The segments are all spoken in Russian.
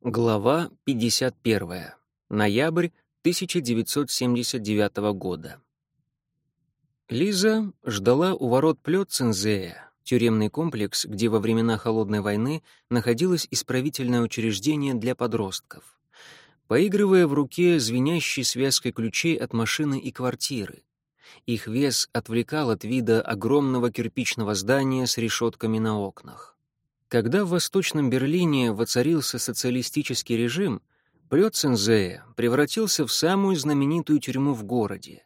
Глава 51. Ноябрь 1979 года. Лиза ждала у ворот Плёцензея, тюремный комплекс, где во времена Холодной войны находилось исправительное учреждение для подростков. Поигрывая в руке звенящей связкой ключей от машины и квартиры. Их вес отвлекал от вида огромного кирпичного здания с решетками на окнах. Когда в Восточном Берлине воцарился социалистический режим, Плёцензее превратился в самую знаменитую тюрьму в городе.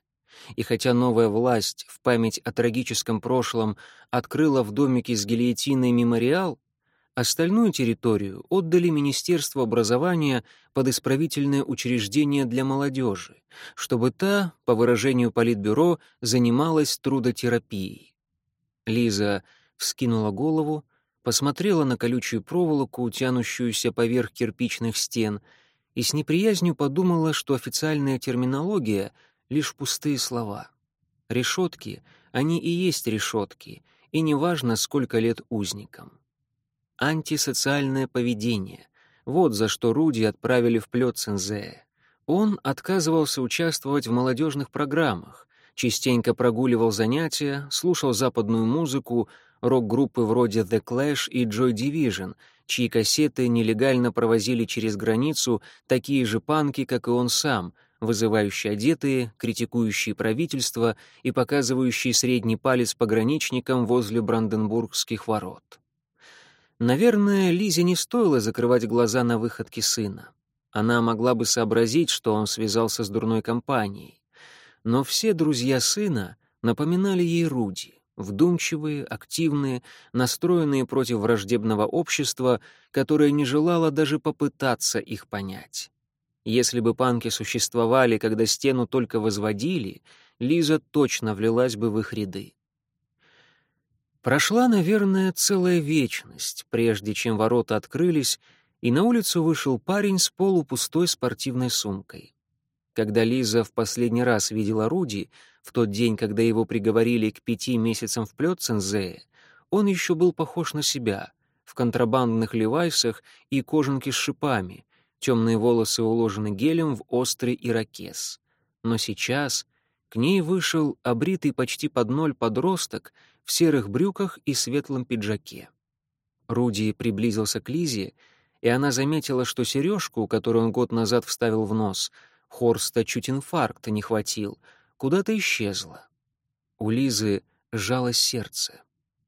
И хотя новая власть в память о трагическом прошлом открыла в домике с гильотиной мемориал, остальную территорию отдали Министерству образования под исправительное учреждение для молодежи, чтобы та, по выражению Политбюро, занималась трудотерапией. Лиза вскинула голову, посмотрела на колючую проволоку, тянущуюся поверх кирпичных стен, и с неприязнью подумала, что официальная терминология — лишь пустые слова. Решетки, они и есть решетки, и неважно, сколько лет узникам. Антисоциальное поведение — вот за что Руди отправили в Плёцензее. Он отказывался участвовать в молодежных программах, частенько прогуливал занятия, слушал западную музыку, рок-группы вроде The Clash и Joy Division, чьи кассеты нелегально провозили через границу такие же панки, как и он сам, вызывающие одетые, критикующие правительство и показывающие средний палец пограничникам возле Бранденбургских ворот. Наверное, Лизе не стоило закрывать глаза на выходки сына. Она могла бы сообразить, что он связался с дурной компанией. Но все друзья сына напоминали ей Руди вдумчивые, активные, настроенные против враждебного общества, которое не желало даже попытаться их понять. Если бы панки существовали, когда стену только возводили, Лиза точно влилась бы в их ряды. Прошла, наверное, целая вечность, прежде чем ворота открылись, и на улицу вышел парень с полупустой спортивной сумкой. Когда Лиза в последний раз видела Руди, в тот день, когда его приговорили к пяти месяцам в Плёцензее, он еще был похож на себя, в контрабандных левайсах и кожанке с шипами, темные волосы уложены гелем в острый ирокез. Но сейчас к ней вышел обритый почти под ноль подросток в серых брюках и светлом пиджаке. Руди приблизился к Лизе, и она заметила, что сережку, которую он год назад вставил в нос — Хорста чуть инфаркта не хватил, куда-то исчезла. У Лизы сжалось сердце.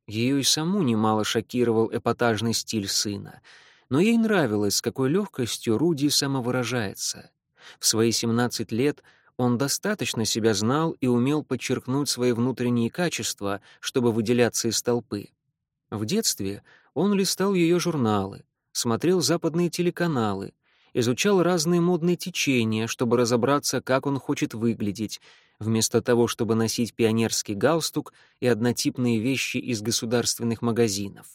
Ее и саму немало шокировал эпатажный стиль сына, но ей нравилось, с какой легкостью Руди самовыражается. В свои 17 лет он достаточно себя знал и умел подчеркнуть свои внутренние качества, чтобы выделяться из толпы. В детстве он листал ее журналы, смотрел западные телеканалы, изучал разные модные течения, чтобы разобраться, как он хочет выглядеть, вместо того, чтобы носить пионерский галстук и однотипные вещи из государственных магазинов.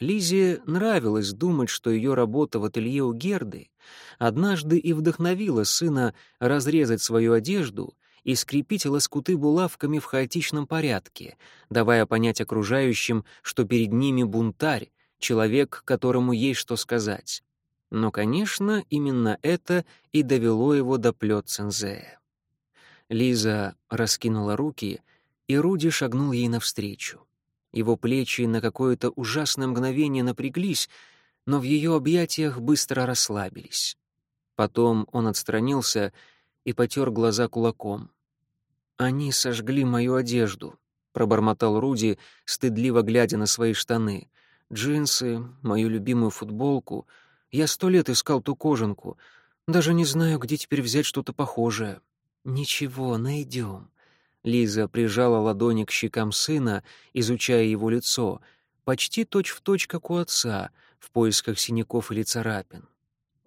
Лизе нравилось думать, что ее работа в ателье у Герды однажды и вдохновила сына разрезать свою одежду и скрепить лоскуты булавками в хаотичном порядке, давая понять окружающим, что перед ними бунтарь, человек, которому есть что сказать. Но, конечно, именно это и довело его до Плёцензея. Лиза раскинула руки, и Руди шагнул ей навстречу. Его плечи на какое-то ужасное мгновение напряглись, но в ее объятиях быстро расслабились. Потом он отстранился и потер глаза кулаком. «Они сожгли мою одежду», — пробормотал Руди, стыдливо глядя на свои штаны. «Джинсы, мою любимую футболку — я сто лет искал ту кожанку. Даже не знаю, где теперь взять что-то похожее. Ничего, найдем. Лиза прижала ладони к щекам сына, изучая его лицо, почти точь-в-точь, точь, как у отца, в поисках синяков или царапин.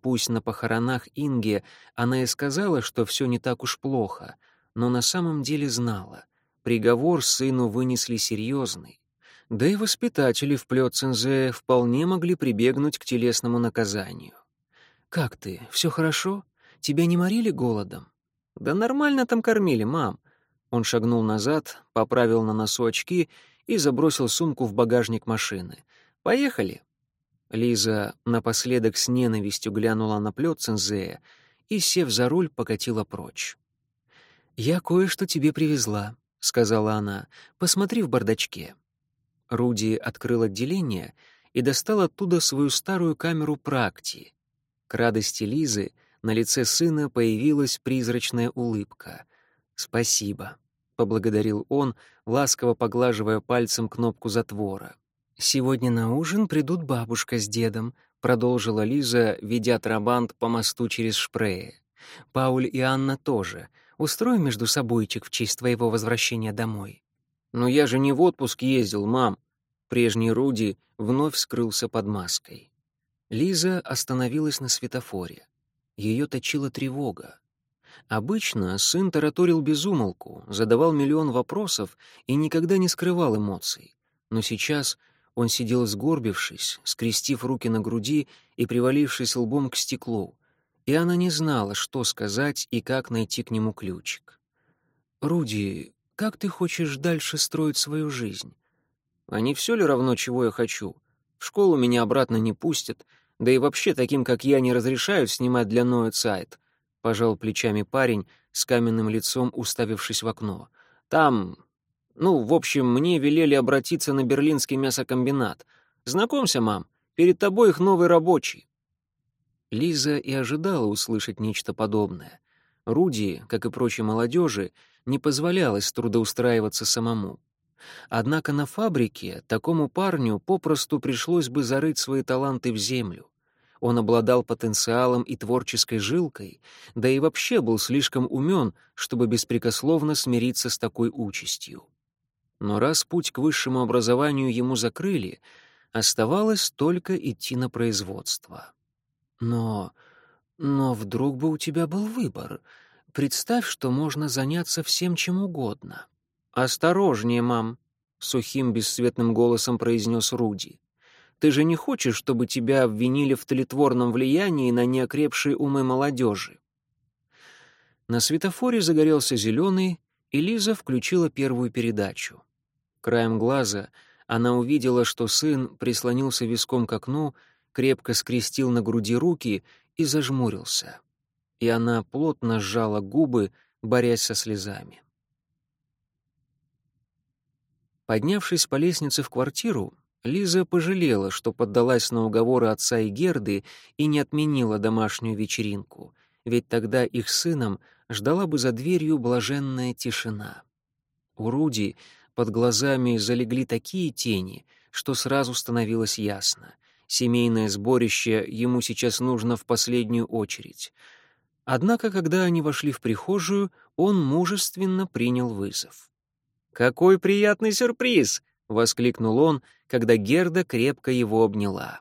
Пусть на похоронах Инге она и сказала, что все не так уж плохо, но на самом деле знала. Приговор сыну вынесли серьезный. Да и воспитатели в Плёцензе вполне могли прибегнуть к телесному наказанию. «Как ты? Все хорошо? Тебя не морили голодом?» «Да нормально там кормили, мам». Он шагнул назад, поправил на носу очки и забросил сумку в багажник машины. «Поехали». Лиза напоследок с ненавистью глянула на Плёцензея и, сев за руль, покатила прочь. «Я кое-что тебе привезла», — сказала она. «Посмотри в бардачке». Руди открыл отделение и достал оттуда свою старую камеру практи. К радости Лизы на лице сына появилась призрачная улыбка. «Спасибо», — поблагодарил он, ласково поглаживая пальцем кнопку затвора. «Сегодня на ужин придут бабушка с дедом», — продолжила Лиза, ведя трабант по мосту через Шпрее. «Пауль и Анна тоже. Устроим между собойчик в честь твоего возвращения домой». «Но я же не в отпуск ездил, мам». Прежний Руди вновь скрылся под маской. Лиза остановилась на светофоре. Ее точила тревога. Обычно сын тараторил без умолку, задавал миллион вопросов и никогда не скрывал эмоций. Но сейчас он сидел сгорбившись, скрестив руки на груди и привалившись лбом к стеклу, и она не знала, что сказать и как найти к нему ключик. «Руди, как ты хочешь дальше строить свою жизнь?» «А не все ли равно, чего я хочу? В школу меня обратно не пустят, да и вообще таким, как я, не разрешают снимать для Ноя сайт», — пожал плечами парень с каменным лицом, уставившись в окно. «Там ну, в общем, мне велели обратиться на берлинский мясокомбинат. Знакомься, мам, перед тобой их новый рабочий». Лиза и ожидала услышать нечто подобное. Руди, как и прочей молодежи, не позволялось трудоустраиваться самому. Однако на фабрике такому парню попросту пришлось бы зарыть свои таланты в землю. Он обладал потенциалом и творческой жилкой, да и вообще был слишком умен, чтобы беспрекословно смириться с такой участью. Но раз путь к высшему образованию ему закрыли, оставалось только идти на производство. Но... но вдруг бы у тебя был выбор. Представь, что можно заняться всем чем угодно. «Осторожнее, мам», — сухим бесцветным голосом произнес Руди. «Ты же не хочешь, чтобы тебя обвинили в тлетворном влиянии на неокрепшие умы молодежи?» На светофоре загорелся зеленый, и Лиза включила первую передачу. Краем глаза она увидела, что сын прислонился виском к окну, крепко скрестил на груди руки и зажмурился. И она плотно сжала губы, борясь со слезами. Поднявшись по лестнице в квартиру, Лиза пожалела, что поддалась на уговоры отца и Герды и не отменила домашнюю вечеринку, ведь тогда их сыном ждала бы за дверью блаженная тишина. У Руди под глазами залегли такие тени, что сразу становилось ясно. Семейное сборище ему сейчас нужно в последнюю очередь. Однако, когда они вошли в прихожую, он мужественно принял вызов. «Какой приятный сюрприз!» — воскликнул он, когда Герда крепко его обняла.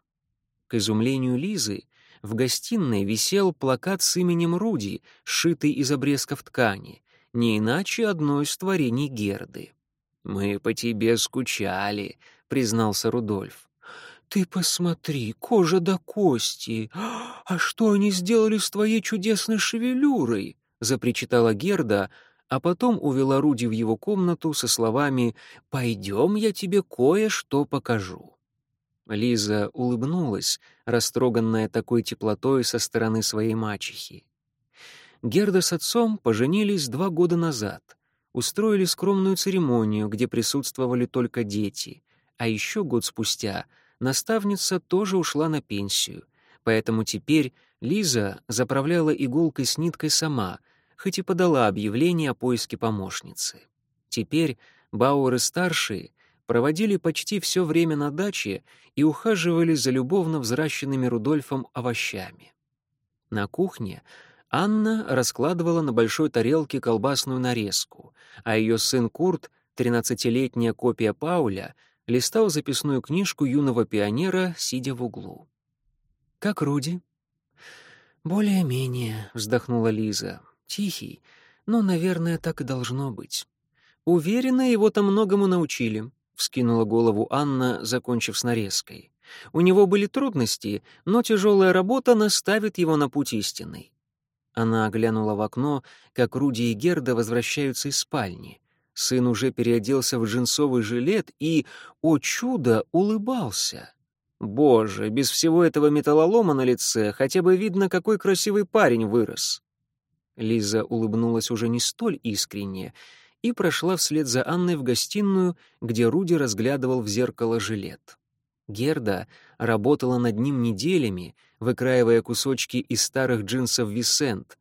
К изумлению Лизы в гостиной висел плакат с именем Руди, сшитый из обрезков ткани, не иначе одно из творений Герды. «Мы по тебе скучали», — признался Рудольф. «Ты посмотри, кожа до кости! А что они сделали с твоей чудесной шевелюрой?» — запричитала Герда, а потом увела Руди в его комнату со словами «Пойдем, я тебе кое-что покажу». Лиза улыбнулась, растроганная такой теплотой со стороны своей мачехи. Герда с отцом поженились два года назад — устроили скромную церемонию, где присутствовали только дети. А еще год спустя наставница тоже ушла на пенсию, поэтому теперь Лиза заправляла иголкой с ниткой сама, хоть и подала объявление о поиске помощницы. Теперь Бауэры-старшие проводили почти все время на даче и ухаживали за любовно взращенными Рудольфом овощами. На кухне Анна раскладывала на большой тарелке колбасную нарезку, а ее сын Курт, тринадцатилетняя копия Пауля, листал записную книжку юного пионера, сидя в углу. «Как Руди?» «Более-менее», — вздохнула Лиза. «Тихий, но, наверное, так и должно быть». «Уверена, его там многому научили», — вскинула голову Анна, закончив с нарезкой. «У него были трудности, но тяжелая работа наставит его на путь истинный. Она оглянула в окно, как Руди и Герда возвращаются из спальни. Сын уже переоделся в джинсовый жилет и, о чудо, улыбался. Боже, без всего этого металлолома на лице хотя бы видно, какой красивый парень вырос. Лиза улыбнулась уже не столь искренне и прошла вслед за Анной в гостиную, где Руди разглядывал в зеркало жилет. Герда работала над ним неделями, выкраивая кусочки из старых джинсов Висент,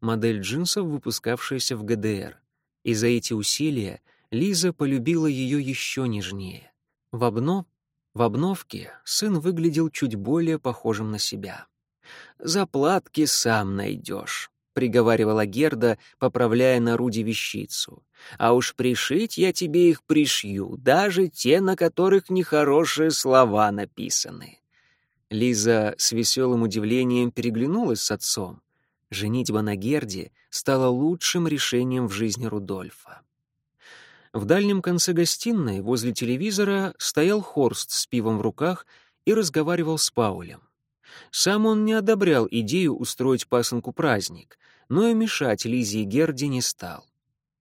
модель джинсов, выпускавшаяся в ГДР. И за эти усилия Лиза полюбила ее еще нежнее. В, обно... в обновке сын выглядел чуть более похожим на себя. «Заплатки сам найдешь», — приговаривала Герда, поправляя на Руди вещицу. «А уж пришить я тебе их пришью, даже те, на которых нехорошие слова написаны». Лиза с веселым удивлением переглянулась с отцом. Женитьба на Герде стала лучшим решением в жизни Рудольфа. В дальнем конце гостиной, возле телевизора, стоял Хорст с пивом в руках и разговаривал с Паулем. Сам он не одобрял идею устроить пасынку-праздник, но и мешать Лизе и Герде не стал.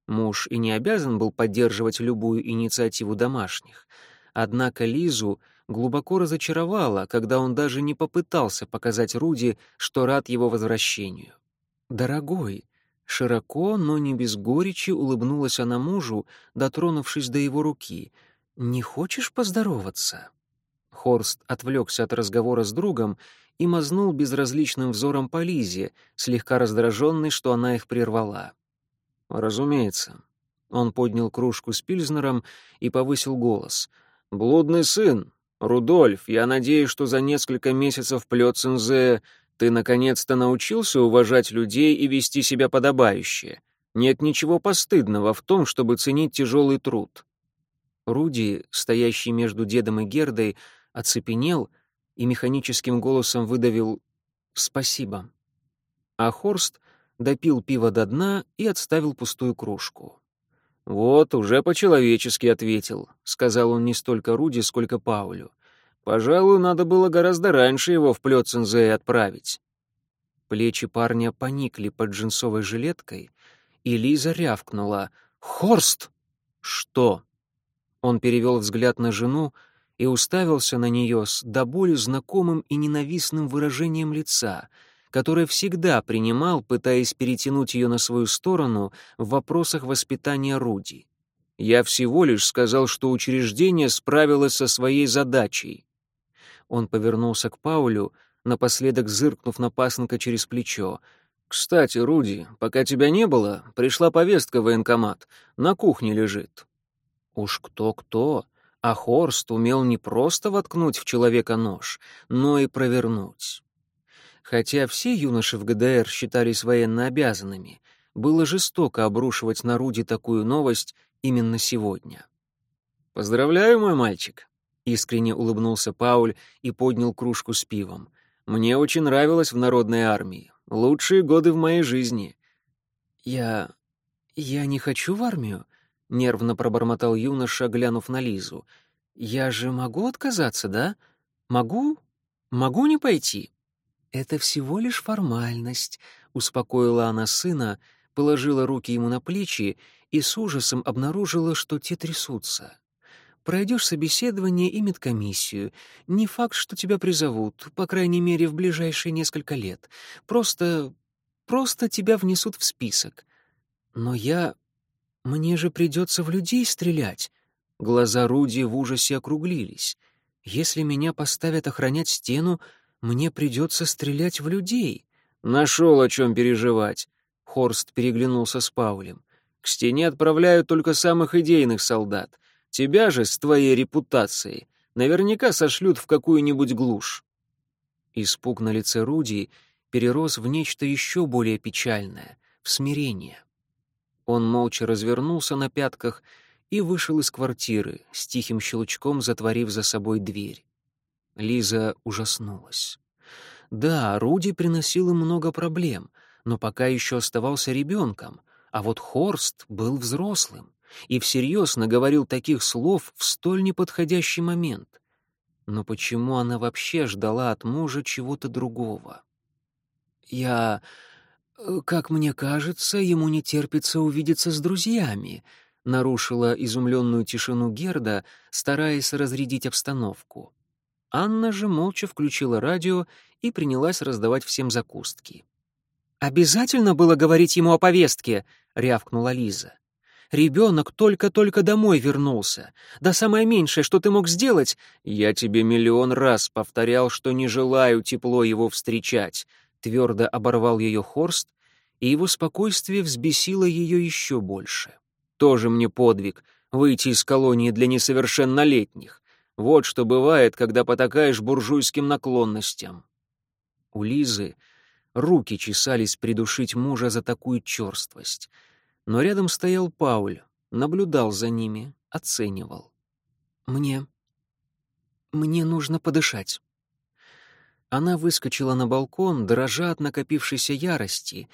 Муж и не обязан был поддерживать любую инициативу домашних. Однако Лизу глубоко разочаровало, когда он даже не попытался показать Руди, что рад его возвращению. «Дорогой», широко, но не без горечи улыбнулась она мужу, дотронувшись до его руки. «Не хочешь поздороваться?» Хорст отвлекся от разговора с другом и мазнул безразличным взором по Лизе, слегка раздраженный, что она их прервала. «Разумеется». Он поднял кружку с пильзнером и повысил голос. «Блудный сын, Рудольф, я надеюсь, что за несколько месяцев Плёцензе ты наконец-то научился уважать людей и вести себя подобающе. Нет ничего постыдного в том, чтобы ценить тяжелый труд. Руди, стоящий между дедом и Гердой, оцепенел и механическим голосом выдавил «Спасибо». А Хорст допил пиво до дна и отставил пустую кружку. «Вот, уже по-человечески ответил», — сказал он не столько Руди, сколько Паулю. Пожалуй, надо было гораздо раньше его в Плёцензе отправить. Плечи парня поникли под джинсовой жилеткой, и Лиза рявкнула. «Хорст!» «Что?» Он перевел взгляд на жену и уставился на нее с до боли знакомым и ненавистным выражением лица, которое всегда принимал, пытаясь перетянуть ее на свою сторону в вопросах воспитания Руди. «Я всего лишь сказал, что учреждение справилось со своей задачей. Он повернулся к Паулю, напоследок зыркнув на пасынка через плечо. «Кстати, Руди, пока тебя не было, пришла повестка в военкомат. На кухне лежит». Уж кто-кто, а Хорст умел не просто воткнуть в человека нож, но и провернуть. Хотя все юноши в ГДР считались военно обязанными, было жестоко обрушивать на Руди такую новость именно сегодня. «Поздравляю, мой мальчик. Искренне улыбнулся Пауль и поднял кружку с пивом. «Мне очень нравилось в народной армии. Лучшие годы в моей жизни». «Я... я не хочу в армию», — нервно пробормотал юноша, глянув на Лизу. «Я же могу отказаться, да? Могу? Могу не пойти?» «Это всего лишь формальность», — успокоила она сына, положила руки ему на плечи и с ужасом обнаружила, что те трясутся. Пройдешь собеседование и медкомиссию. Не факт, что тебя призовут, по крайней мере, в ближайшие несколько лет. Просто... просто тебя внесут в список. Но я... Мне же придется в людей стрелять. Глаза Руди в ужасе округлились. Если меня поставят охранять стену, мне придется стрелять в людей. Нашел о чем переживать. Хорст переглянулся с Паулем. К стене отправляют только самых идейных солдат. Тебя же с твоей репутацией наверняка сошлют в какую-нибудь глушь». Испуг на лице Руди перерос в нечто еще более печальное — в смирение. Он молча развернулся на пятках и вышел из квартиры, с тихим щелчком затворив за собой дверь. Лиза ужаснулась. Да, Руди приносил им много проблем, но пока еще оставался ребенком, а вот Хорст был взрослым и всерьез наговорил таких слов в столь неподходящий момент. Но почему она вообще ждала от мужа чего-то другого? «Я... Э, как мне кажется, ему не терпится увидеться с друзьями», — нарушила изумленную тишину Герда, стараясь разрядить обстановку. Анна же молча включила радио и принялась раздавать всем закустки. «Обязательно было говорить ему о повестке?» — рявкнула Лиза. «Ребенок только-только домой вернулся. Да самое меньшее, что ты мог сделать...» «Я тебе миллион раз повторял, что не желаю тепло его встречать», — твердо оборвал ее Хорст, и его спокойствие взбесило ее еще больше. «Тоже мне подвиг — выйти из колонии для несовершеннолетних. Вот что бывает, когда потакаешь буржуйским наклонностям». У Лизы руки чесались придушить мужа за такую черствость. Но рядом стоял Пауль, наблюдал за ними, оценивал. «Мне... мне нужно подышать». Она выскочила на балкон, дрожа от накопившейся ярости,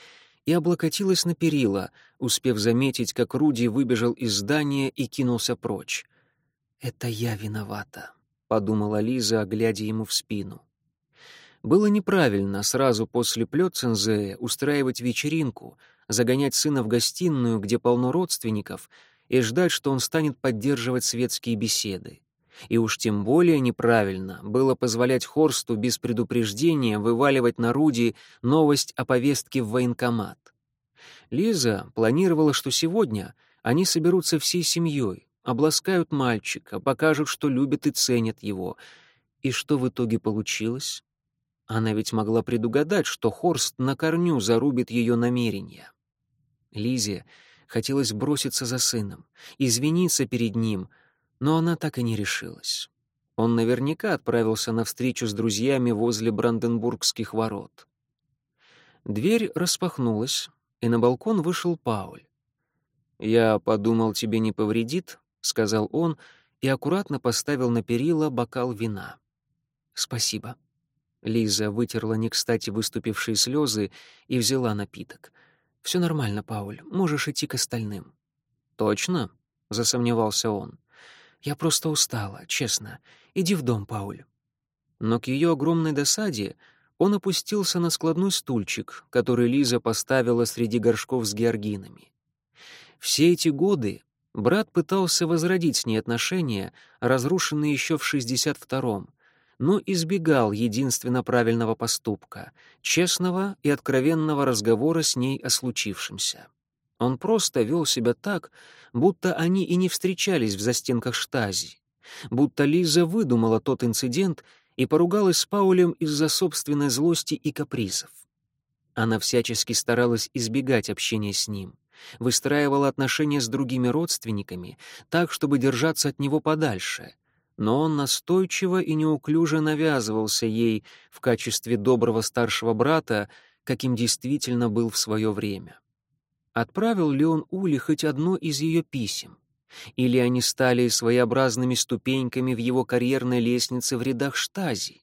и облокотилась на перила, успев заметить, как Руди выбежал из здания и кинулся прочь. «Это я виновата», — подумала Лиза, глядя ему в спину. Было неправильно сразу после Плёцензея устраивать вечеринку, загонять сына в гостиную, где полно родственников, и ждать, что он станет поддерживать светские беседы. И уж тем более неправильно было позволять Хорсту без предупреждения вываливать на Руди новость о повестке в военкомат. Лиза планировала, что сегодня они соберутся всей семьей, обласкают мальчика, покажут, что любят и ценят его. И что в итоге получилось? Она ведь могла предугадать, что Хорст на корню зарубит ее намерения. Лизе хотелось броситься за сыном, извиниться перед ним — но она так и не решилась. Он наверняка отправился на встречу с друзьями возле Бранденбургских ворот. Дверь распахнулась, и на балкон вышел Пауль. «Я подумал, тебе не повредит», — сказал он и аккуратно поставил на перила бокал вина. «Спасибо». Лиза вытерла не кстати выступившие слезы и взяла напиток. «Все нормально, Пауль, можешь идти к остальным». «Точно?» — засомневался он. Я просто устала, честно. Иди в дом, Пауль». Но к ее огромной досаде он опустился на складной стульчик, который Лиза поставила среди горшков с георгинами. Все эти годы брат пытался возродить с ней отношения, разрушенные еще в 62-м, но избегал единственно правильного поступка — честного и откровенного разговора с ней о случившемся. Он просто вел себя так, будто они и не встречались в застенках штази, будто Лиза выдумала тот инцидент и поругалась с Паулем из-за собственной злости и капризов. Она всячески старалась избегать общения с ним, выстраивала отношения с другими родственниками так, чтобы держаться от него подальше, но он настойчиво и неуклюже навязывался ей в качестве доброго старшего брата, каким действительно был в свое время. Отправил ли он Ули хоть одно из ее писем? Или они стали своеобразными ступеньками в его карьерной лестнице в рядах штази?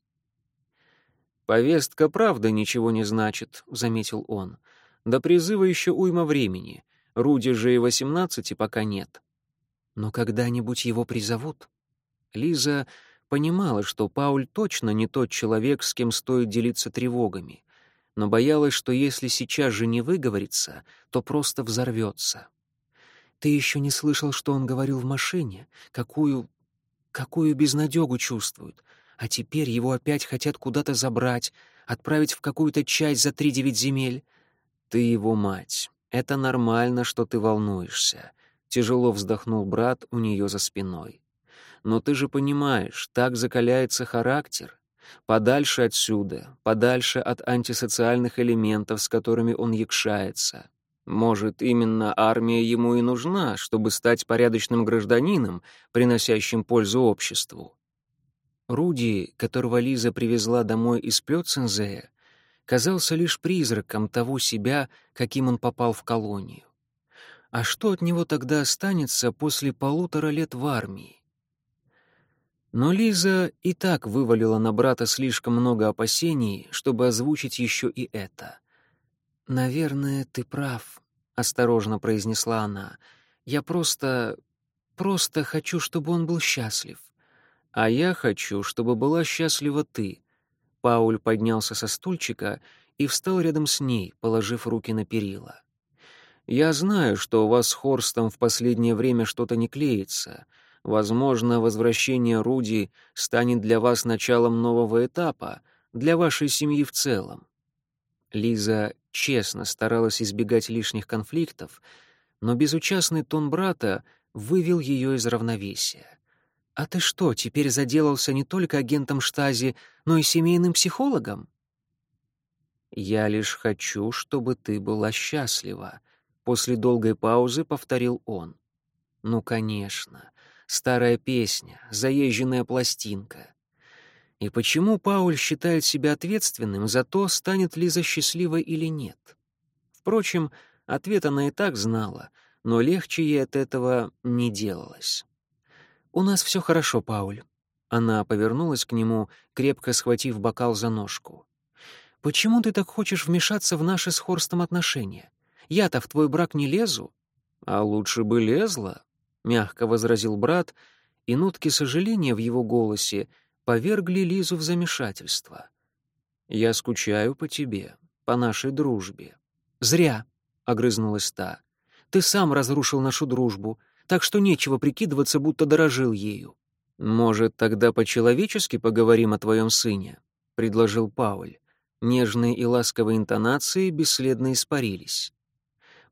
«Повестка правда ничего не значит», — заметил он. «До призыва еще уйма времени. Руди же и восемнадцати пока нет». «Но когда-нибудь его призовут?» Лиза понимала, что Пауль точно не тот человек, с кем стоит делиться тревогами но боялась, что если сейчас же не выговорится, то просто взорвется. Ты еще не слышал, что он говорил в машине? Какую... какую безнадегу чувствует? А теперь его опять хотят куда-то забрать, отправить в какую-то часть за три девять земель. Ты его мать. Это нормально, что ты волнуешься. Тяжело вздохнул брат у нее за спиной. Но ты же понимаешь, так закаляется характер. Подальше отсюда, подальше от антисоциальных элементов, с которыми он якшается. Может, именно армия ему и нужна, чтобы стать порядочным гражданином, приносящим пользу обществу. Руди, которого Лиза привезла домой из Плёцензея, казался лишь призраком того себя, каким он попал в колонию. А что от него тогда останется после полутора лет в армии? Но Лиза и так вывалила на брата слишком много опасений, чтобы озвучить еще и это. «Наверное, ты прав», — осторожно произнесла она. «Я просто... просто хочу, чтобы он был счастлив». «А я хочу, чтобы была счастлива ты». Пауль поднялся со стульчика и встал рядом с ней, положив руки на перила. «Я знаю, что у вас с Хорстом в последнее время что-то не клеится, Возможно, возвращение Руди станет для вас началом нового этапа, для вашей семьи в целом. Лиза честно старалась избегать лишних конфликтов, но безучастный тон брата вывел ее из равновесия. «А ты что, теперь заделался не только агентом штази, но и семейным психологом?» «Я лишь хочу, чтобы ты была счастлива», — после долгой паузы повторил он. «Ну, конечно, старая песня, заезженная пластинка. И почему Пауль считает себя ответственным за то, станет Лиза счастливой или нет? Впрочем, ответ она и так знала, но легче ей от этого не делалось. «У нас все хорошо, Пауль». Она повернулась к нему, крепко схватив бокал за ножку. «Почему ты так хочешь вмешаться в наши с Хорстом отношения? Я-то в твой брак не лезу». «А лучше бы лезла», — мягко возразил брат, и нотки сожаления в его голосе повергли Лизу в замешательство. «Я скучаю по тебе, по нашей дружбе». «Зря», — огрызнулась та. «Ты сам разрушил нашу дружбу так что нечего прикидываться, будто дорожил ею. «Может, тогда по-человечески поговорим о твоем сыне?» — предложил Пауль. Нежные и ласковые интонации бесследно испарились.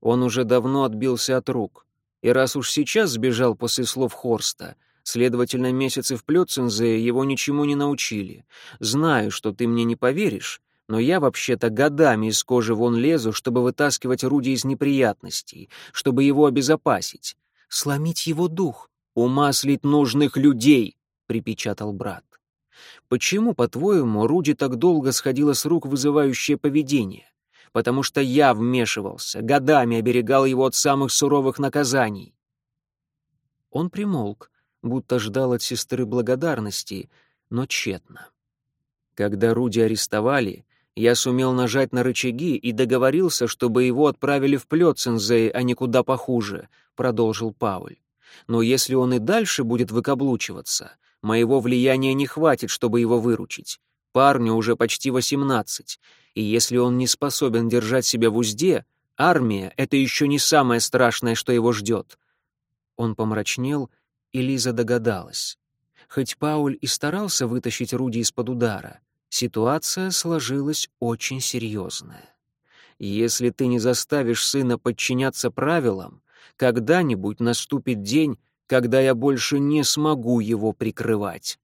Он уже давно отбился от рук, и раз уж сейчас сбежал после слов Хорста, следовательно, месяцы в Плёцензе его ничему не научили. Знаю, что ты мне не поверишь, но я вообще-то годами из кожи вон лезу, чтобы вытаскивать Руди из неприятностей, чтобы его обезопасить сломить его дух, умаслить нужных людей, припечатал брат. Почему, по-твоему, Руди так долго сходила с рук вызывающее поведение? Потому что я вмешивался, годами оберегал его от самых суровых наказаний. Он примолк, будто ждал от сестры благодарности, но тщетно. Когда Руди арестовали, я сумел нажать на рычаги и договорился, чтобы его отправили в Плёцензей, а не куда похуже, продолжил Пауль. Но если он и дальше будет выкаблучиваться, моего влияния не хватит, чтобы его выручить. Парню уже почти восемнадцать, и если он не способен держать себя в узде, армия — это еще не самое страшное, что его ждет. Он помрачнел, и Лиза догадалась. Хоть Пауль и старался вытащить Руди из-под удара, Ситуация сложилась очень серьезная. Если ты не заставишь сына подчиняться правилам, когда-нибудь наступит день, когда я больше не смогу его прикрывать.